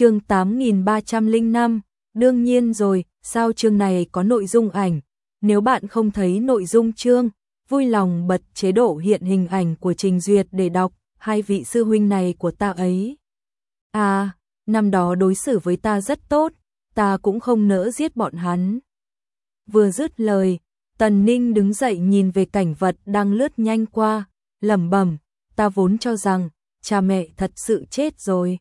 chương 8305, đương nhiên rồi, sao chương này có nội dung ảnh, nếu bạn không thấy nội dung chương, vui lòng bật chế độ hiện hình ảnh của Trình Duyệt để đọc, hai vị sư huynh này của ta ấy. À, năm đó đối xử với ta rất tốt, ta cũng không nỡ giết bọn hắn. Vừa dứt lời, Tần Ninh đứng dậy nhìn về cảnh vật đang lướt nhanh qua, lẩm bẩm, ta vốn cho rằng cha mẹ thật sự chết rồi.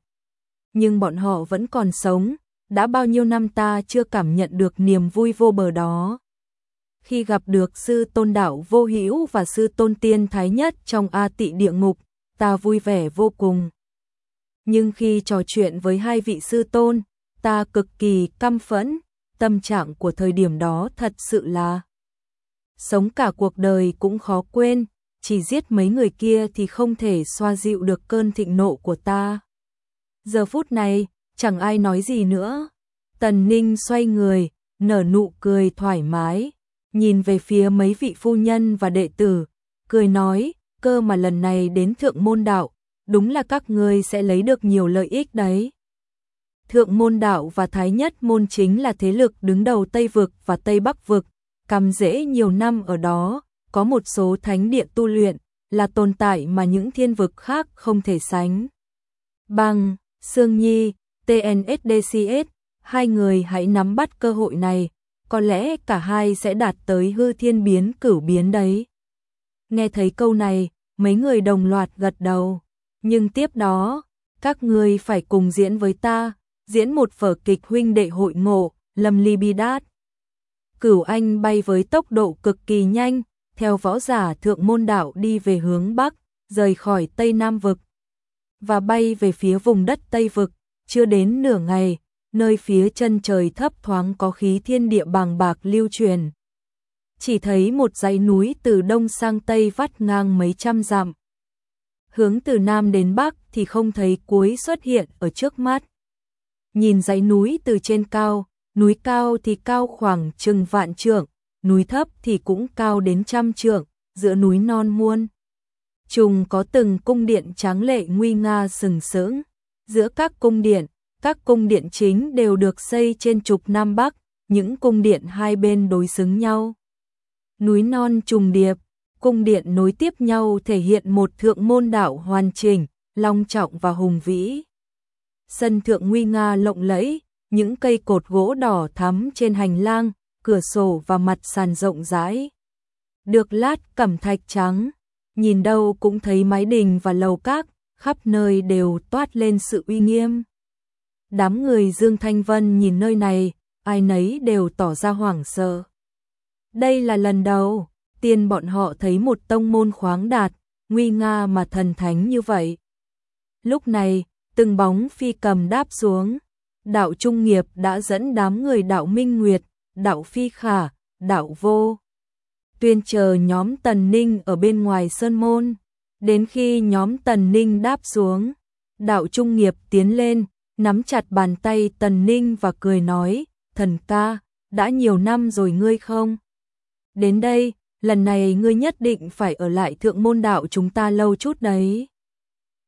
Nhưng bọn họ vẫn còn sống, đã bao nhiêu năm ta chưa cảm nhận được niềm vui vô bờ đó. Khi gặp được sư tôn đạo vô hữu và sư tôn tiên thái nhất trong A tị địa ngục, ta vui vẻ vô cùng. Nhưng khi trò chuyện với hai vị sư tôn, ta cực kỳ căm phẫn, tâm trạng của thời điểm đó thật sự là sống cả cuộc đời cũng khó quên, chỉ giết mấy người kia thì không thể xoa dịu được cơn thịnh nộ của ta. Giờ phút này, chẳng ai nói gì nữa. Tần Ninh xoay người, nở nụ cười thoải mái, nhìn về phía mấy vị phu nhân và đệ tử, cười nói, cơ mà lần này đến thượng môn đạo, đúng là các ngươi sẽ lấy được nhiều lợi ích đấy. Thượng môn đạo và thái nhất môn chính là thế lực đứng đầu Tây Vực và Tây Bắc Vực, cầm rễ nhiều năm ở đó, có một số thánh địa tu luyện, là tồn tại mà những thiên vực khác không thể sánh. Bằng, Sương Nhi, TNSDCS, hai người hãy nắm bắt cơ hội này, có lẽ cả hai sẽ đạt tới hư thiên biến cửu biến đấy. Nghe thấy câu này, mấy người đồng loạt gật đầu, nhưng tiếp đó, các người phải cùng diễn với ta, diễn một vở kịch huynh đệ hội ngộ, Lâm Ly Bi Đát. Cửu Anh bay với tốc độ cực kỳ nhanh, theo võ giả thượng môn đạo đi về hướng Bắc, rời khỏi Tây Nam Vực, và bay về phía vùng đất Tây Vực, chưa đến nửa ngày, nơi phía chân trời thấp thoáng có khí thiên địa bàng bạc lưu truyền. Chỉ thấy một dãy núi từ đông sang tây vắt ngang mấy trăm dặm. Hướng từ nam đến bắc thì không thấy cuối xuất hiện ở trước mắt. Nhìn dãy núi từ trên cao, núi cao thì cao khoảng chừng vạn trượng, núi thấp thì cũng cao đến trăm trượng, giữa núi non muôn. Trùng có từng cung điện tráng lệ nguy nga sừng sững, giữa các cung điện, các cung điện chính đều được xây trên trục Nam Bắc, những cung điện hai bên đối xứng nhau. Núi non trùng điệp, cung điện nối tiếp nhau thể hiện một thượng môn đạo hoàn chỉnh, long trọng và hùng vĩ. Sân thượng nguy nga lộng lẫy, những cây cột gỗ đỏ thắm trên hành lang, cửa sổ và mặt sàn rộng rãi. Được lát cẩm thạch trắng, nhìn đâu cũng thấy mái đình và lầu các, khắp nơi đều toát lên sự uy nghiêm. Đám người Dương Thanh Vân nhìn nơi này, ai nấy đều tỏ ra hoảng sợ. Đây là lần đầu, tiên bọn họ thấy một tông môn khoáng đạt, nguy nga mà thần thánh như vậy. Lúc này, từng bóng phi cầm đáp xuống, đạo trung nghiệp đã dẫn đám người đạo minh nguyệt, đạo phi khả, đạo vô. Tuyên chờ nhóm tần ninh ở bên ngoài sơn môn, đến khi nhóm tần ninh đáp xuống, đạo trung nghiệp tiến lên, nắm chặt bàn tay tần ninh và cười nói, thần ca, đã nhiều năm rồi ngươi không? Đến đây, lần này ngươi nhất định phải ở lại thượng môn đạo chúng ta lâu chút đấy.